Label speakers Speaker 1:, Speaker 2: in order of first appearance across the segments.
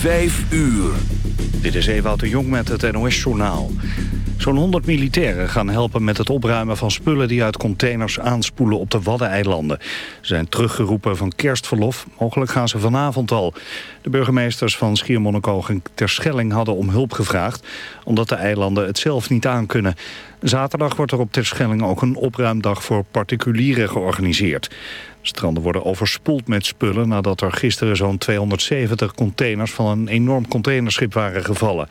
Speaker 1: Vijf uur.
Speaker 2: Dit is Ewout de Jong met het NOS-journaal. Zo'n 100 militairen gaan helpen met het opruimen van spullen... die uit containers aanspoelen op de Waddeneilanden. Ze zijn teruggeroepen van kerstverlof. Mogelijk gaan ze vanavond al. De burgemeesters van Schiermonnikoog en Terschelling hadden om hulp gevraagd... omdat de eilanden het zelf niet aankunnen. Zaterdag wordt er op Terschelling ook een opruimdag voor particulieren georganiseerd. Stranden worden overspoeld met spullen nadat er gisteren zo'n 270 containers van een enorm containerschip waren gevallen.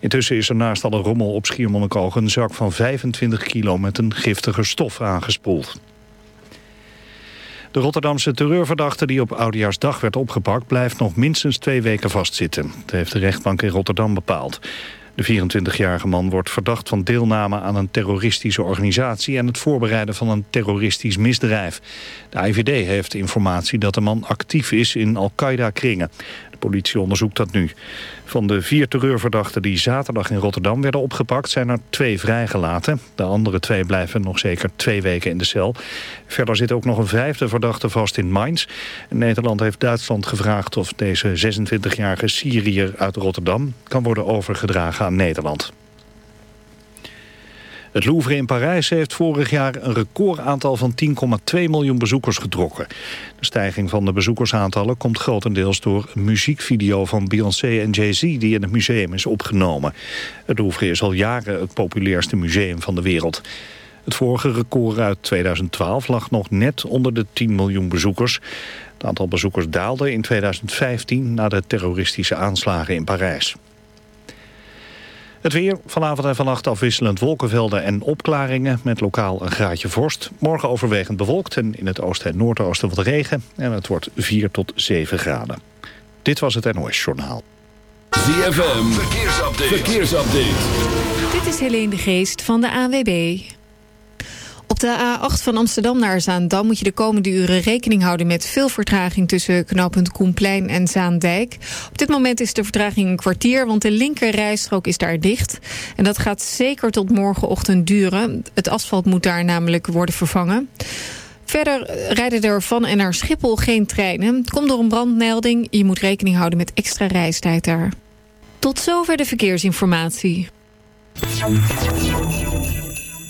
Speaker 2: Intussen is er naast alle rommel op Schiermonnikoog een zak van 25 kilo met een giftige stof aangespoeld. De Rotterdamse terreurverdachte die op Oudejaarsdag werd opgepakt... blijft nog minstens twee weken vastzitten. Dat heeft de rechtbank in Rotterdam bepaald. De 24-jarige man wordt verdacht van deelname aan een terroristische organisatie... en het voorbereiden van een terroristisch misdrijf. De IVD heeft informatie dat de man actief is in Al-Qaeda-kringen politie onderzoekt dat nu. Van de vier terreurverdachten die zaterdag in Rotterdam werden opgepakt... zijn er twee vrijgelaten. De andere twee blijven nog zeker twee weken in de cel. Verder zit ook nog een vijfde verdachte vast in Mainz. Nederland heeft Duitsland gevraagd of deze 26-jarige Syriër uit Rotterdam... kan worden overgedragen aan Nederland. Het Louvre in Parijs heeft vorig jaar een recordaantal van 10,2 miljoen bezoekers getrokken. De stijging van de bezoekersaantallen komt grotendeels door een muziekvideo van Beyoncé en Jay-Z die in het museum is opgenomen. Het Louvre is al jaren het populairste museum van de wereld. Het vorige record uit 2012 lag nog net onder de 10 miljoen bezoekers. Het aantal bezoekers daalde in 2015 na de terroristische aanslagen in Parijs. Het weer, vanavond en vannacht afwisselend wolkenvelden en opklaringen... met lokaal een graadje vorst. Morgen overwegend bewolkt en in het oosten en noordoosten wat regen. En het wordt 4 tot 7 graden. Dit was het NOS Journaal.
Speaker 1: ZFM, verkeersupdate. verkeersupdate.
Speaker 3: Dit is Helene de Geest van de AWB. De A8 van Amsterdam naar Zaandam moet je de komende uren rekening houden met veel vertraging tussen knooppunt Koenplein en Zaandijk. Op dit moment is de vertraging een kwartier, want de linker rijstrook is daar dicht. En dat gaat zeker tot morgenochtend duren. Het asfalt moet daar namelijk worden vervangen. Verder rijden er van en naar Schiphol geen treinen. Komt door een brandmelding. Je moet rekening houden met extra reistijd daar. Tot zover de verkeersinformatie.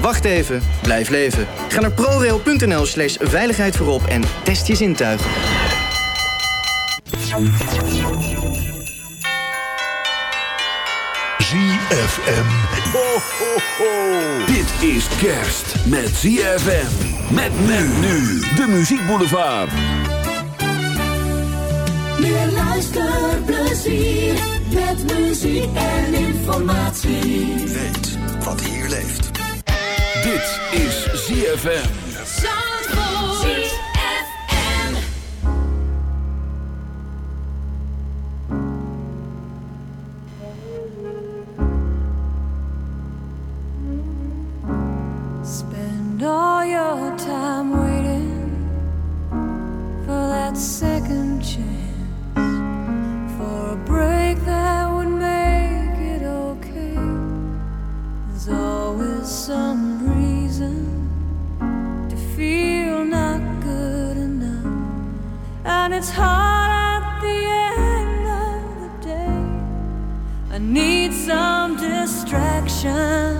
Speaker 4: Wacht even, blijf leven. Ga naar prorail.nl slash veiligheid voorop en test je zintuigen.
Speaker 1: ZFM. Ho, ho, ho. Dit is kerst met ZFM. Met men nu. De muziekboulevard.
Speaker 5: Meer luisterplezier met muziek en informatie.
Speaker 1: Weet wat hier leeft. Dit is ZFM.
Speaker 6: Spend all your time waiting for that second chance, it's hard at the end of the day. I need some distraction.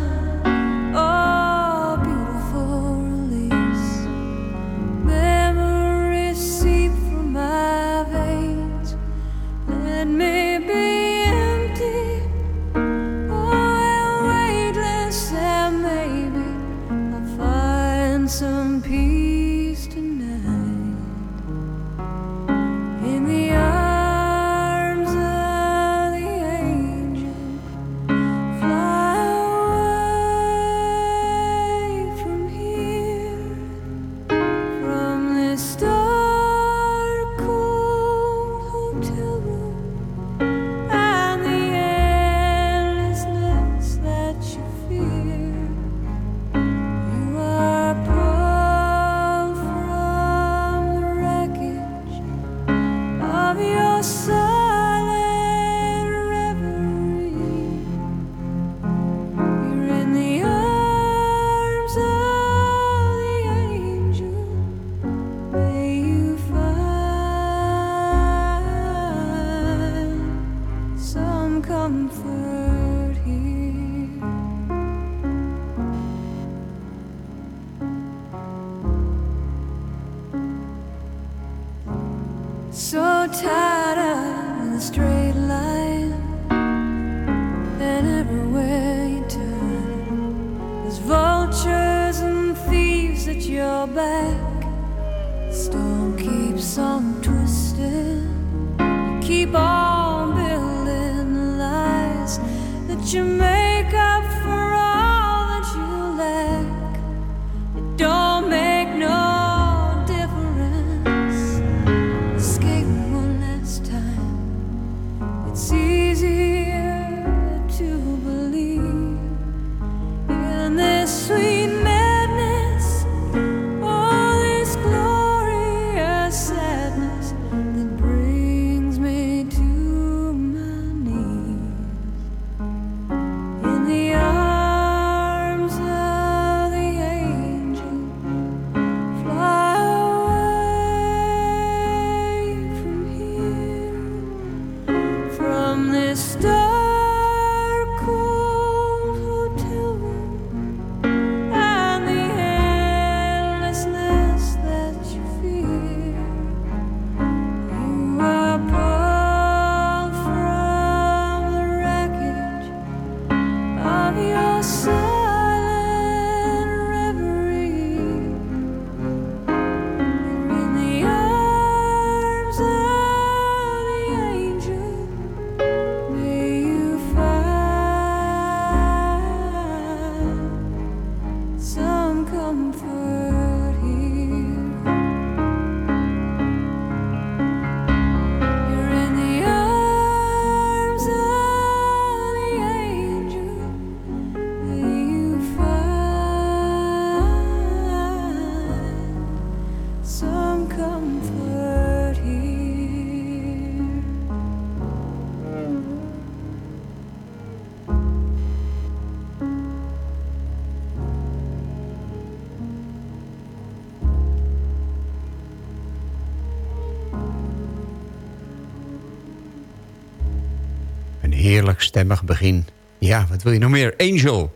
Speaker 7: Heerlijk stemmig begin. Ja, wat wil je nog meer? Angel,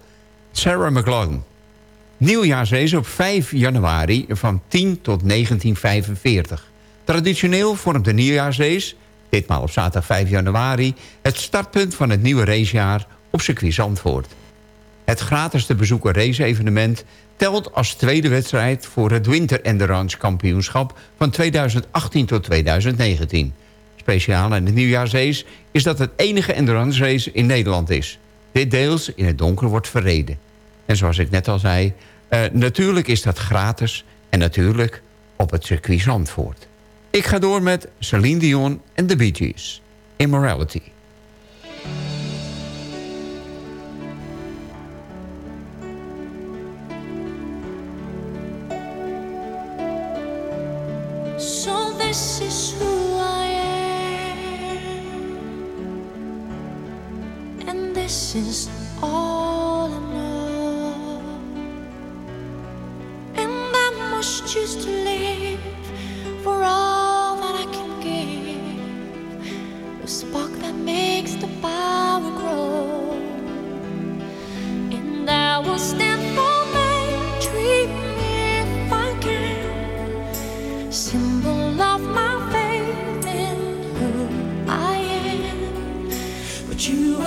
Speaker 7: Sarah McLaughlin. Nieuwjaarsrace op 5 januari van 10 tot 1945. Traditioneel vormt de nieuwjaarsrace, ditmaal op zaterdag 5 januari... het startpunt van het nieuwe racejaar op circuit Zandvoort. Het gratis te bezoeken race-evenement telt als tweede wedstrijd... voor het Winter Endurance Kampioenschap van 2018 tot 2019. Speciaal in de nieuwjaarsrace is dat het enige endurance race in Nederland is. Dit deels in het donker wordt verreden. En zoals ik net al zei, eh, natuurlijk is dat gratis... en natuurlijk op het circuit Zandvoort. Ik ga door met Celine Dion en de Bee Gees. Immorality.
Speaker 1: You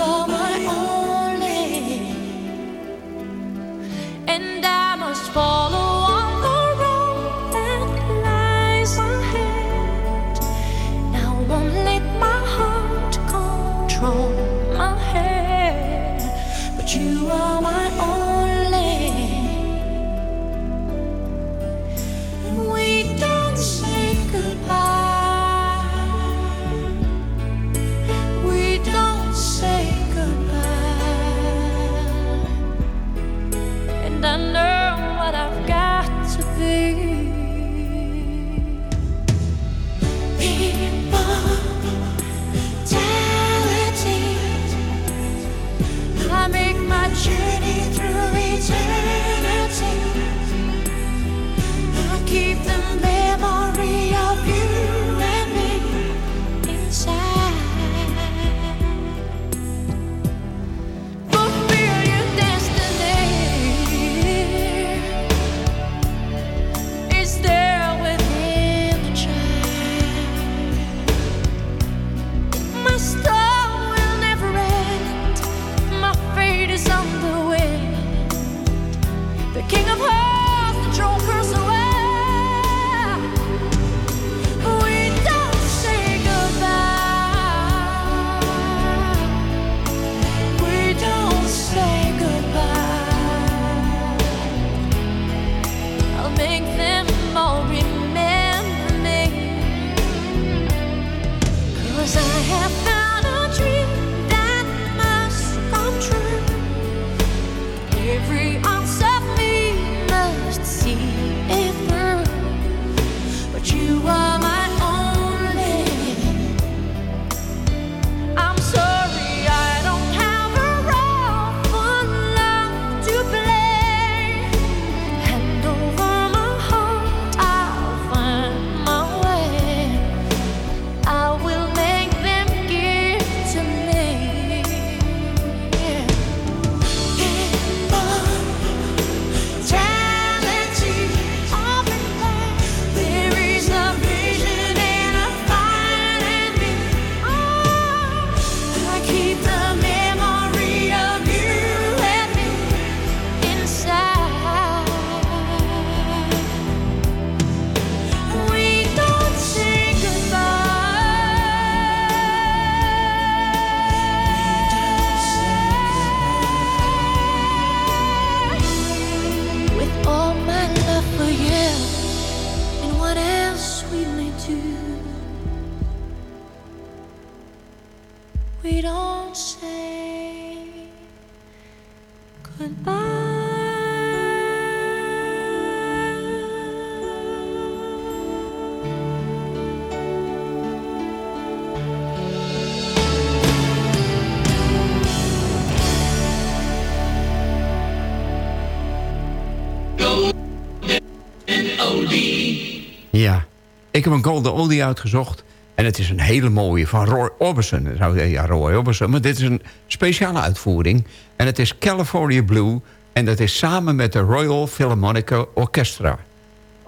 Speaker 7: heb een Golden Oldie uitgezocht. En het is een hele mooie van Roy Orbison. Ja, Roy Orbison. Maar dit is een speciale uitvoering. En het is California Blue. En dat is samen met de Royal Philharmonic Orchestra.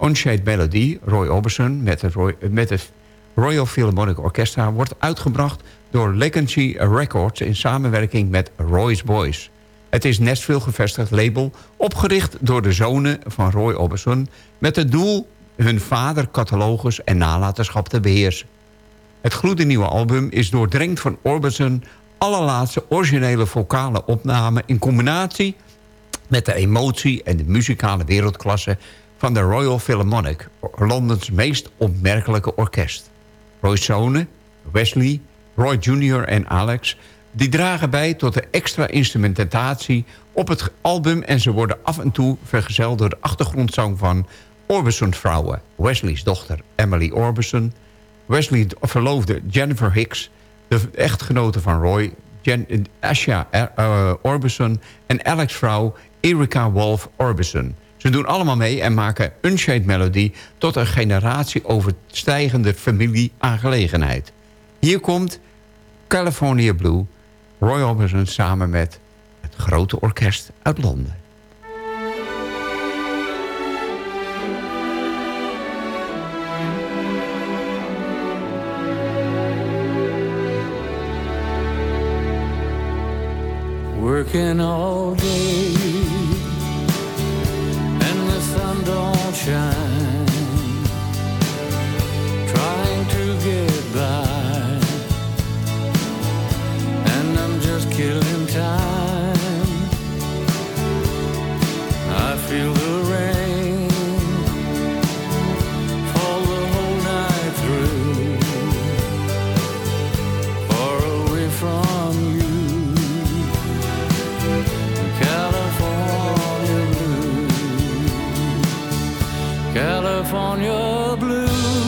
Speaker 7: Unshade Melody, Roy Orbison... met de, met de Royal Philharmonic Orchestra... wordt uitgebracht door Legacy Records... in samenwerking met Roy's Boys. Het is Nashville gevestigd label... opgericht door de zonen van Roy Orbison... met het doel hun vader catalogus en nalatenschap te beheersen. Het gloednieuwe album is doordrenkt van Orbison... allerlaatste originele vocale opname... in combinatie met de emotie en de muzikale wereldklasse... van de Royal Philharmonic, Londens meest opmerkelijke orkest. Roy's zonen, Wesley, Roy Jr. en Alex... die dragen bij tot de extra instrumentatie op het album... en ze worden af en toe vergezeld door de achtergrondzang van Orbison vrouwen. Wesley's dochter Emily Orbison... Wesley verloofde Jennifer Hicks... de echtgenote van Roy, Jen, Asha uh, Orbison... en Alex vrouw Erika Wolf Orbison... Ze doen allemaal mee en maken Unshade Melody... tot een generatie overstijgende familie-aangelegenheid. Hier komt California Blue, Roy Orbison samen met het grote orkest uit Londen.
Speaker 8: Working all day and the sun don't shine. Trying to get by, and I'm just killing time. California blue,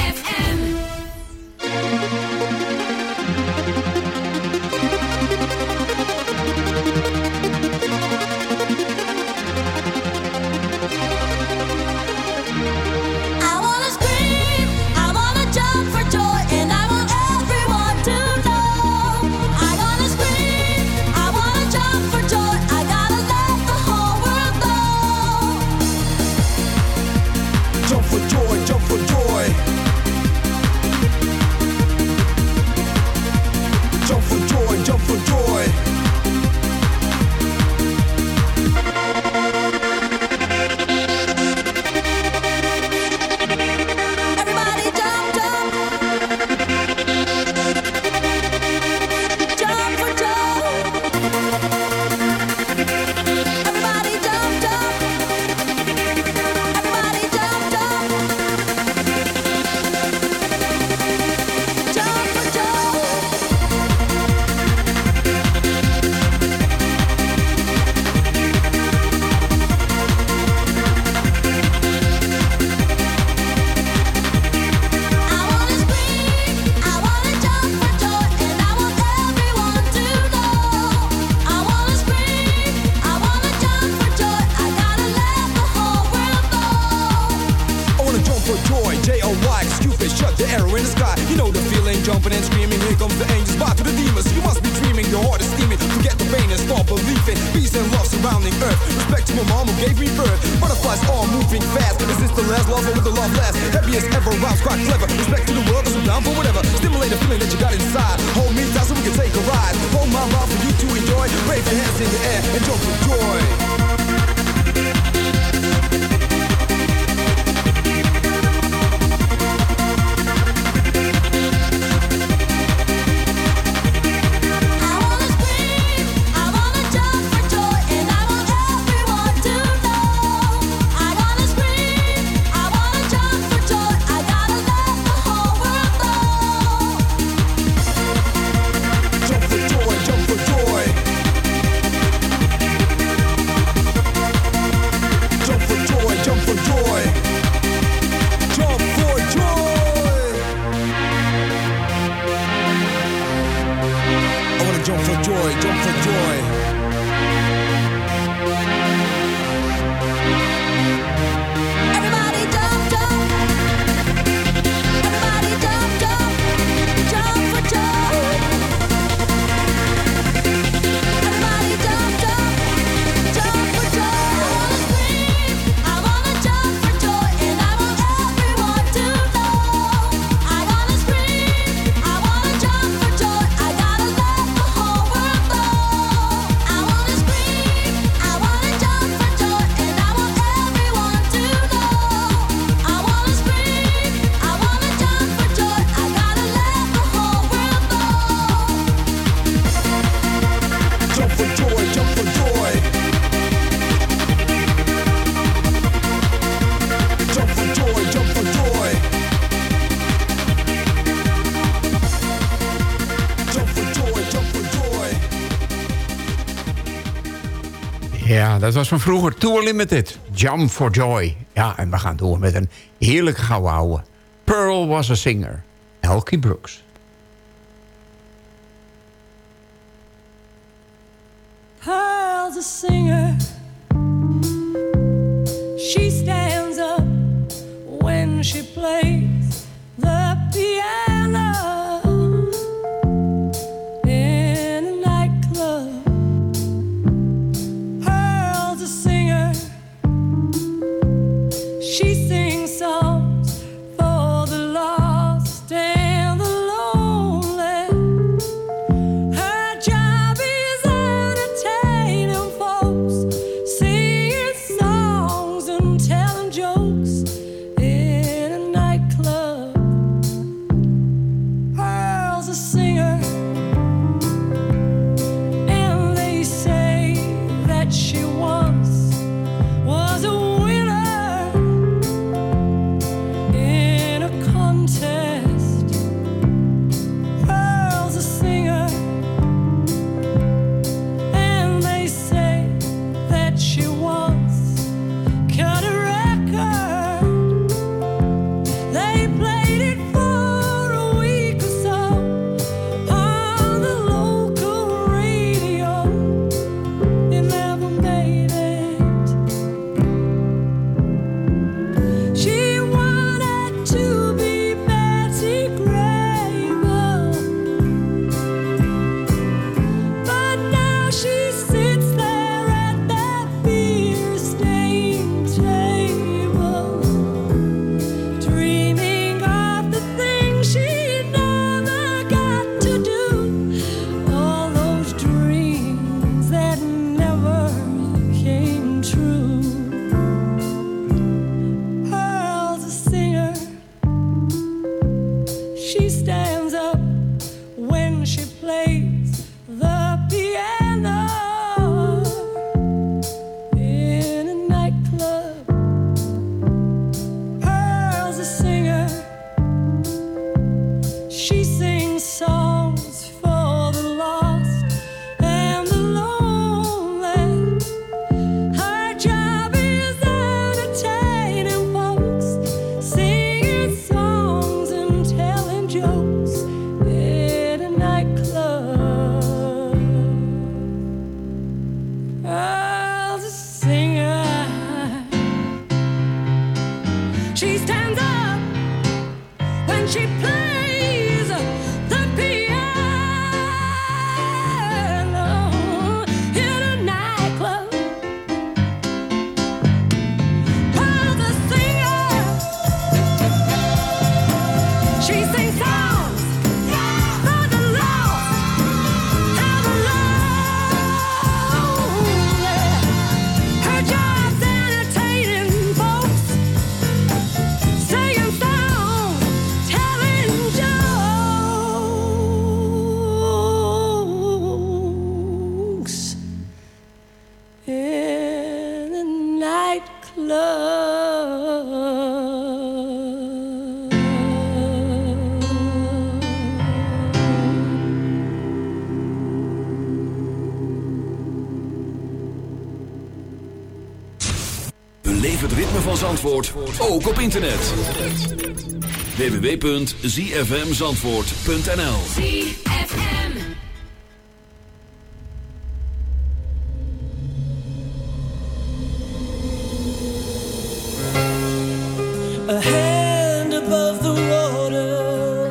Speaker 6: dat was van vroeger Tour Limited. Jump for Joy. Ja, en we gaan door met een heerlijk gouden ouwe. Pearl was a singer. Elkie Brooks.
Speaker 5: Zandvoort ook op internet. www.zfmzandvoort.nl
Speaker 9: A hand above the water.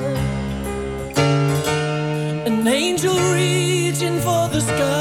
Speaker 9: An angel reaching for the sky.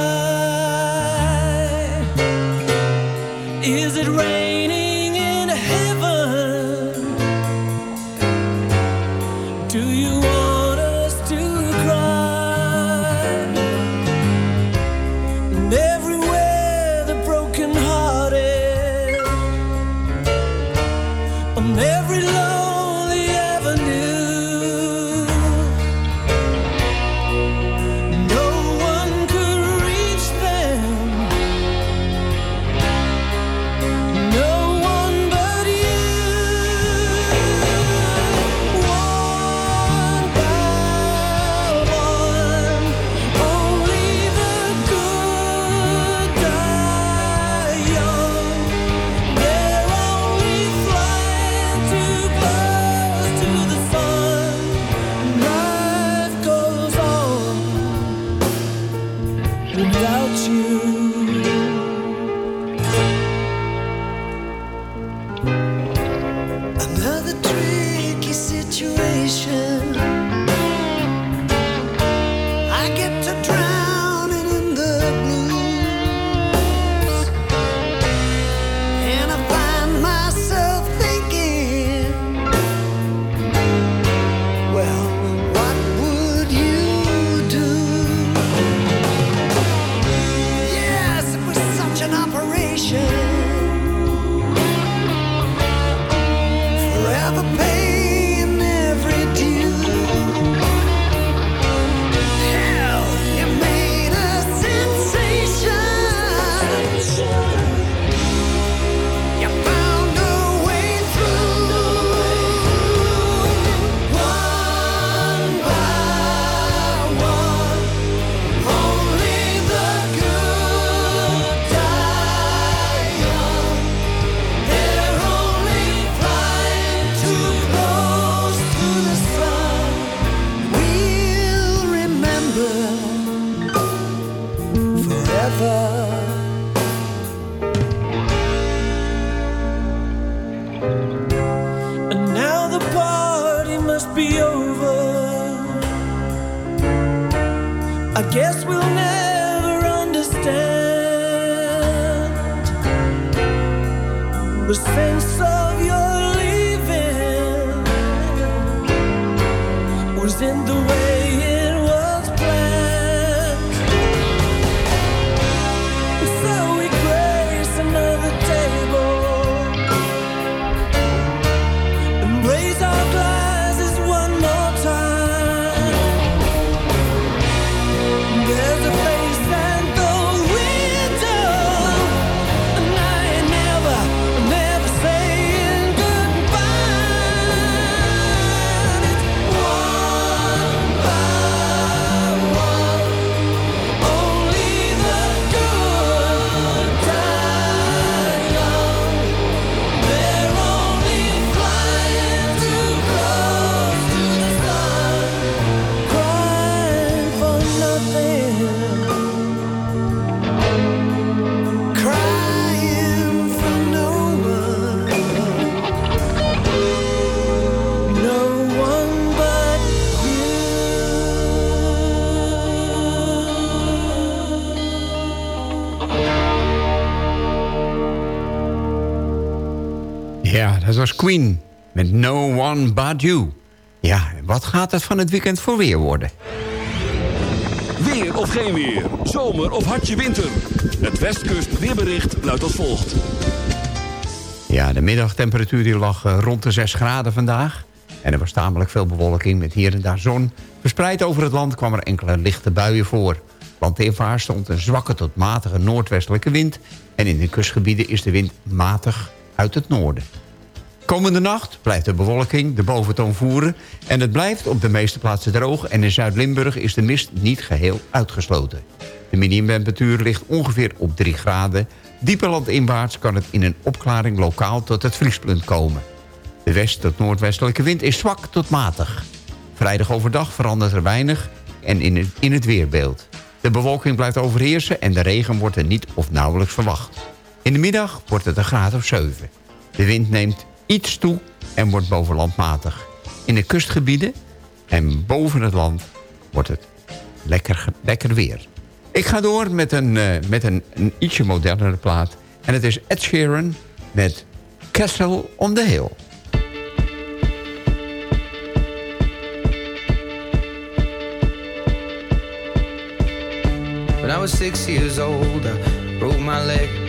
Speaker 7: Het was Queen met No One But You. Ja, wat gaat het van het weekend voor weer worden?
Speaker 1: Weer of geen weer. Zomer of hartje winter. Het Westkust weerbericht luidt als volgt.
Speaker 7: Ja, de middagtemperatuur die lag eh, rond de 6 graden vandaag. En er was tamelijk veel bewolking met hier en daar zon. Verspreid over het land kwam er enkele lichte buien voor. Landinvaart stond een zwakke tot matige noordwestelijke wind... en in de kustgebieden is de wind matig uit het noorden. Komende nacht blijft de bewolking de boventoon voeren... en het blijft op de meeste plaatsen droog... en in Zuid-Limburg is de mist niet geheel uitgesloten. De minimumtemperatuur ligt ongeveer op 3 graden. Dieper landinwaarts kan het in een opklaring lokaal tot het vriespunt komen. De west- tot noordwestelijke wind is zwak tot matig. Vrijdag overdag verandert er weinig en in het, in het weerbeeld. De bewolking blijft overheersen en de regen wordt er niet of nauwelijks verwacht. In de middag wordt het een graad of 7. De wind neemt iets toe en wordt boven land matig. In de kustgebieden en boven het land wordt het lekker, lekker weer. Ik ga door met een, eh, met een, een ietsje modernere plaat. En het is Ed Sheeran met Castle on the Hill.
Speaker 10: When I was six years old, I broke my leg.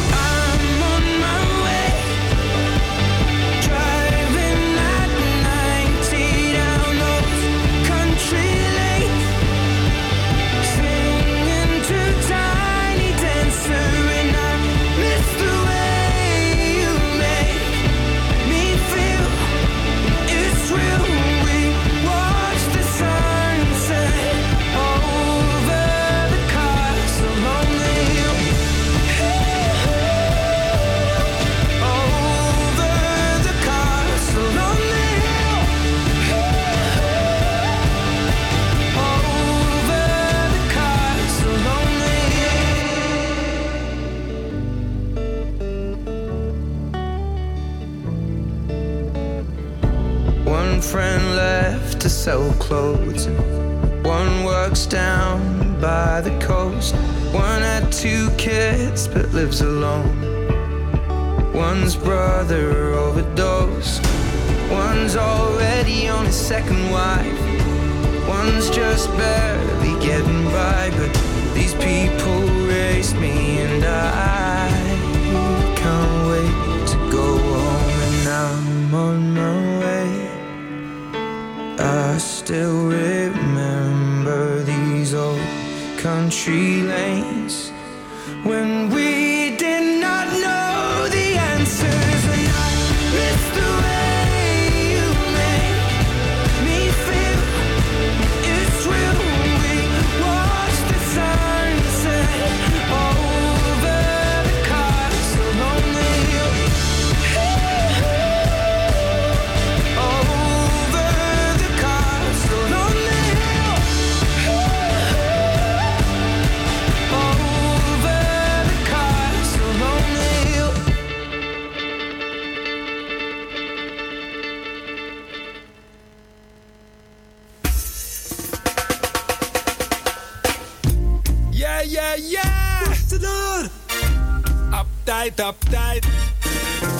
Speaker 11: tijd op tijd.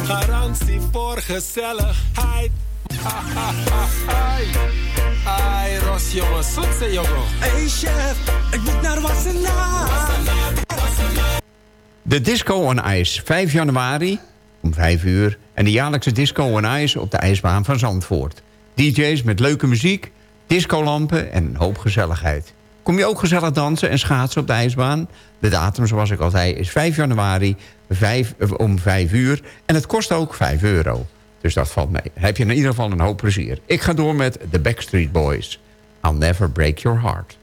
Speaker 11: Garantie voor gezelligheid. Ai, ai, Ros jongen, zoetse jongen.
Speaker 12: Hey chef, ik moet naar Wassenaar.
Speaker 13: De Disco on Ice, 5 januari om 5 uur. En de jaarlijkse Disco on Ice op de ijsbaan van Zandvoort. DJ's met leuke muziek, discolampen en een hoop gezelligheid. Kom je ook gezellig dansen en schaatsen op de ijsbaan? De datum, zoals ik al zei, is 5 januari 5, eh, om 5 uur. En het kost ook 5 euro. Dus dat valt mee. Heb je in ieder geval een hoop plezier. Ik ga door met The Backstreet Boys. I'll never break your heart.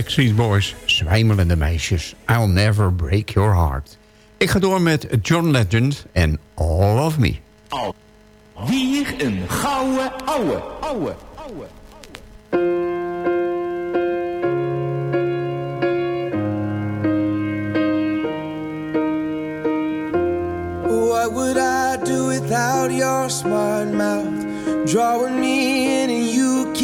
Speaker 13: Backstreet Boys,
Speaker 7: Zwijmelende Meisjes, I'll Never Break Your Heart. Ik ga door met John Legend en All of Me.
Speaker 1: Al. Weer een gouden ouwe, ouwe.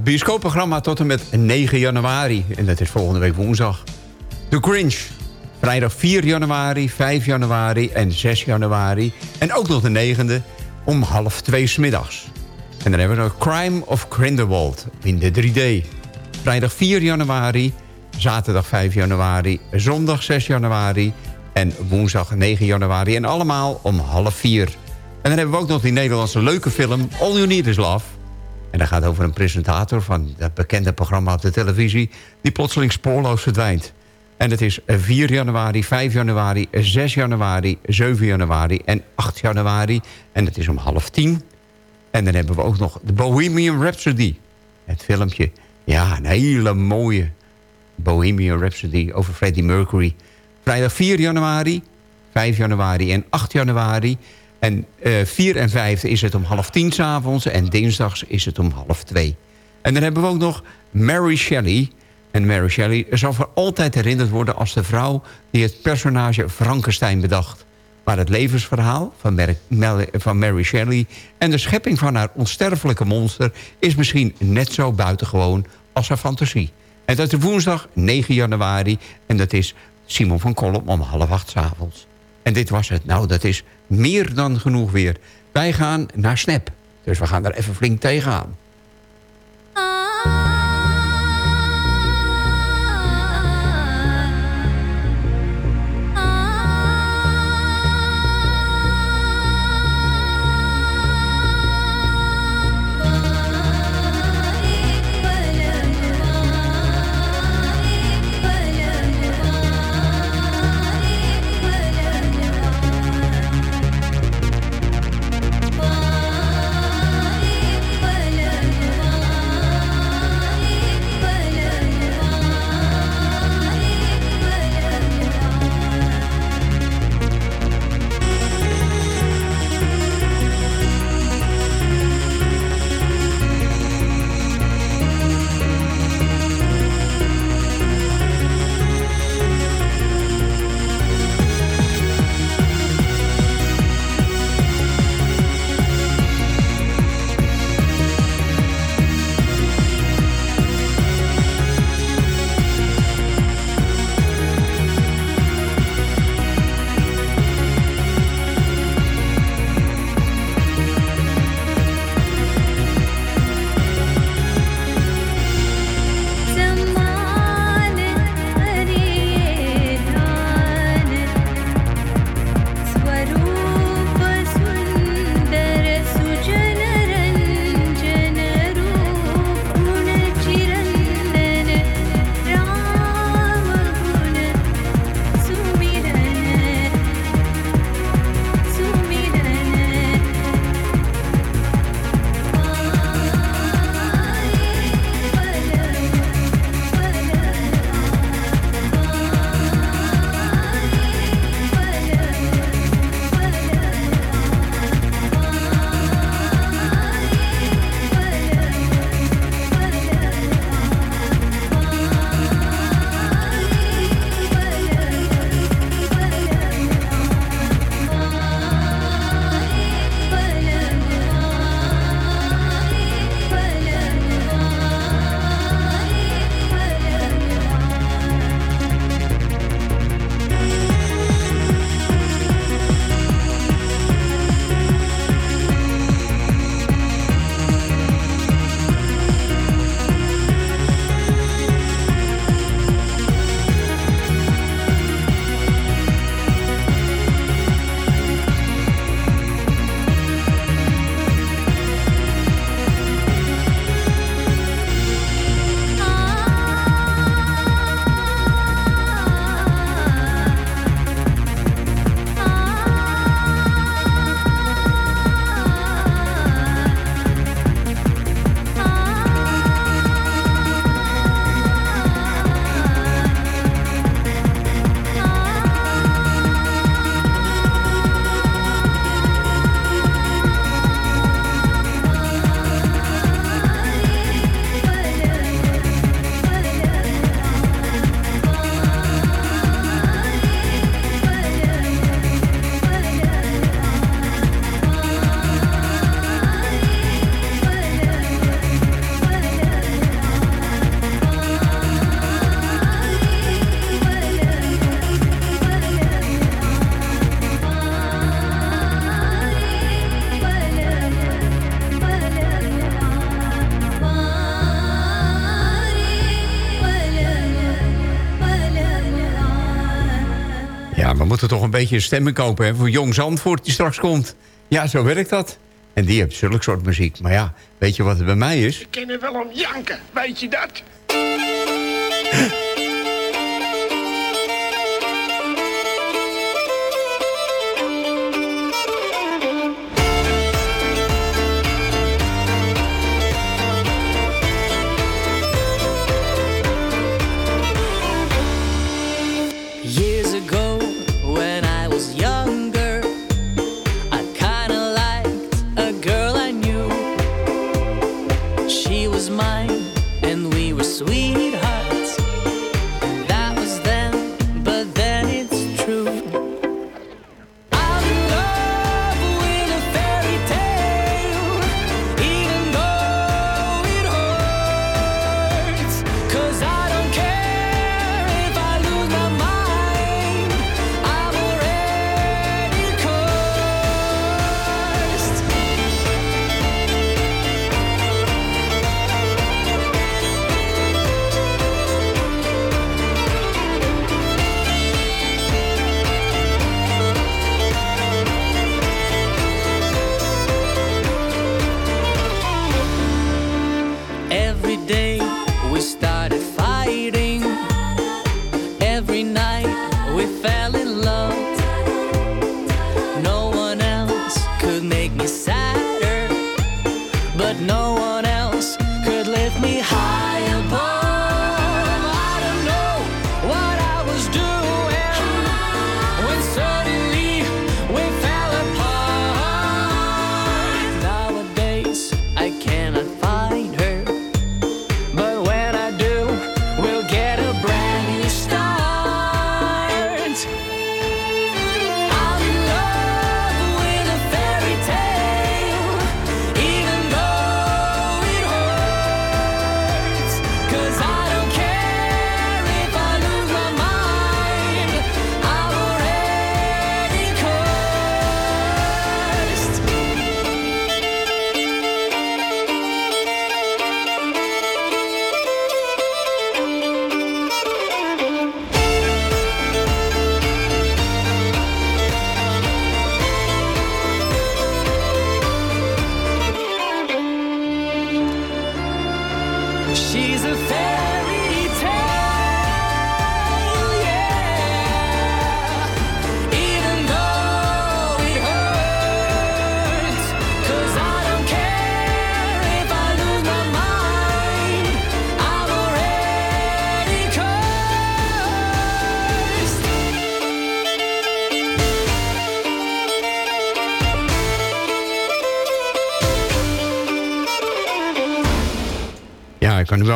Speaker 7: het bioscoopprogramma tot en met 9 januari. En dat is volgende week woensdag. The Grinch. Vrijdag 4 januari, 5 januari en 6 januari. En ook nog de 9e om half 2 smiddags. En dan hebben we nog Crime of Grindelwald in de 3D. Vrijdag 4 januari, zaterdag 5 januari, zondag 6 januari... en woensdag 9 januari. En allemaal om half 4. En dan hebben we ook nog die Nederlandse leuke film All You Need Is Love... En dat gaat over een presentator van dat bekende programma op de televisie... die plotseling spoorloos verdwijnt. En het is 4 januari, 5 januari, 6 januari, 7 januari en 8 januari. En het is om half 10. En dan hebben we ook nog de Bohemian Rhapsody. Het filmpje. Ja, een hele mooie Bohemian Rhapsody over Freddie Mercury. Vrijdag 4 januari, 5 januari en 8 januari... En eh 4 en 5 is het om half tien s'avonds. En dinsdags is het om half twee. En dan hebben we ook nog Mary Shelley. En Mary Shelley zal voor altijd herinnerd worden als de vrouw... die het personage Frankenstein bedacht. Maar het levensverhaal van, Mel- van Mary Shelley... en de schepping van haar onsterfelijke monster... is misschien net zo buitengewoon als haar fantasie. En dat is woensdag 9 januari. En dat is Simon van Kolm om half acht 's avonds. En dit was het. Nou, dat is meer dan genoeg weer. Wij gaan naar Snap. Dus we gaan er even flink tegenaan. Moeten toch een beetje een stemming kopen hè, voor Jong Zandvoort die straks komt. Ja, zo werkt dat. En die heeft zulke soort muziek. Maar ja, weet je wat het bij mij is?
Speaker 8: Ik ken er wel om janken, weet je dat?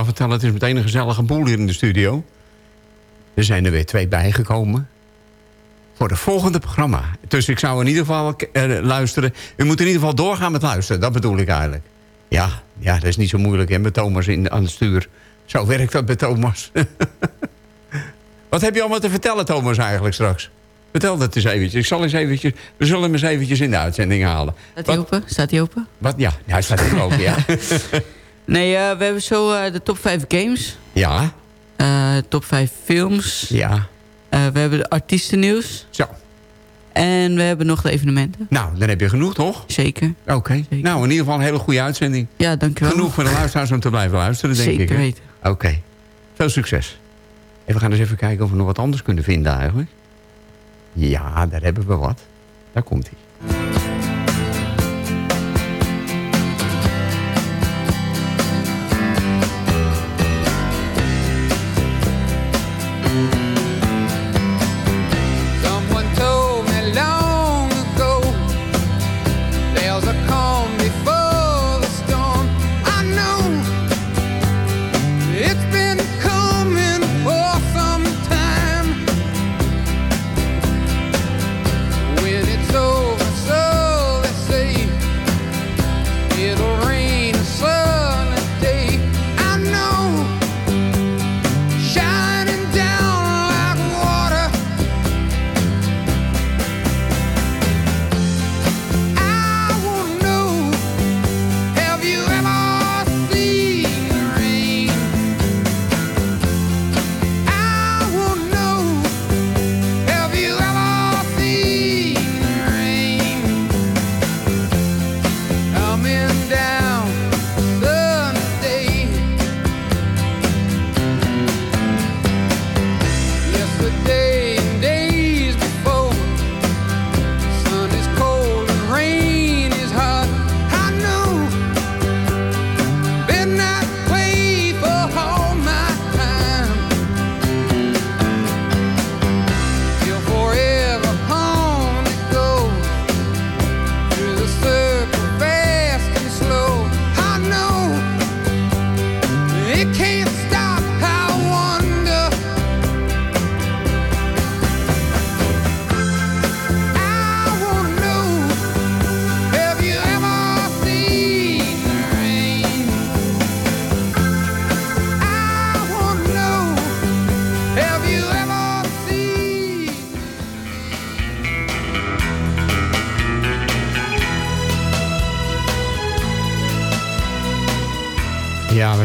Speaker 7: Vertellen, het is meteen een gezellige boel hier in de studio. Er zijn er weer twee bijgekomen. Voor het volgende programma. Dus ik zou in ieder geval eh, luisteren. U moet in ieder geval doorgaan met luisteren. Dat bedoel ik eigenlijk. Ja, ja dat is niet zo moeilijk hè, met Thomas in, aan het stuur. Zo werkt dat met Thomas. Wat heb je allemaal te vertellen, Thomas, eigenlijk straks? Vertel dat eens eventjes. Ik zal eens eventjes, we zullen hem eens eventjes in de uitzending halen.
Speaker 14: Staat hij open? Staat hij open?
Speaker 7: Wat? Ja, hij staat open, ja.
Speaker 14: Nee, eh, we hebben zo eh, de top 5 games.
Speaker 7: Ja.
Speaker 14: Eh, top 5 films.
Speaker 7: Ja.
Speaker 14: We hebben de artiestennieuws.
Speaker 7: Zo.
Speaker 14: En we hebben nog de evenementen.
Speaker 7: Nou, dan heb je genoeg, toch?
Speaker 14: Zeker.
Speaker 7: Oké. Nou, in ieder geval een hele goede uitzending.
Speaker 14: Ja, dankjewel.
Speaker 7: Genoeg voor de luisteraars om te blijven luisteren, denk ik.
Speaker 14: Zeker weten.
Speaker 7: Oké. Veel succes. En we gaan eens even kijken of we nog wat anders kunnen vinden eigenlijk. Ja, daar hebben we wat. Daar komt hij.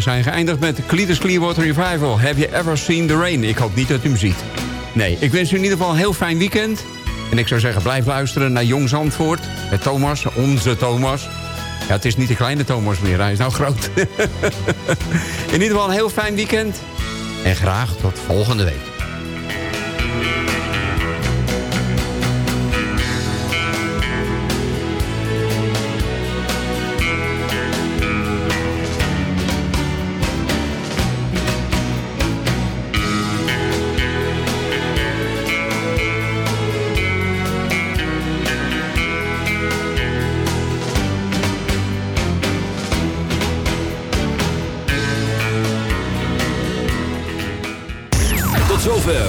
Speaker 7: Zijn geëindigd met Cletus Clearwater Revival. Have you ever seen the rain? Ik hoop niet dat u hem ziet. Nee, ik wens u in ieder geval een heel fijn weekend. En ik zou zeggen, blijf luisteren naar Jong Zandvoort. Met Thomas, onze Thomas. Ja, het is niet de kleine Thomas meer, hij is nou groot. in ieder geval een heel fijn weekend. En graag tot volgende week.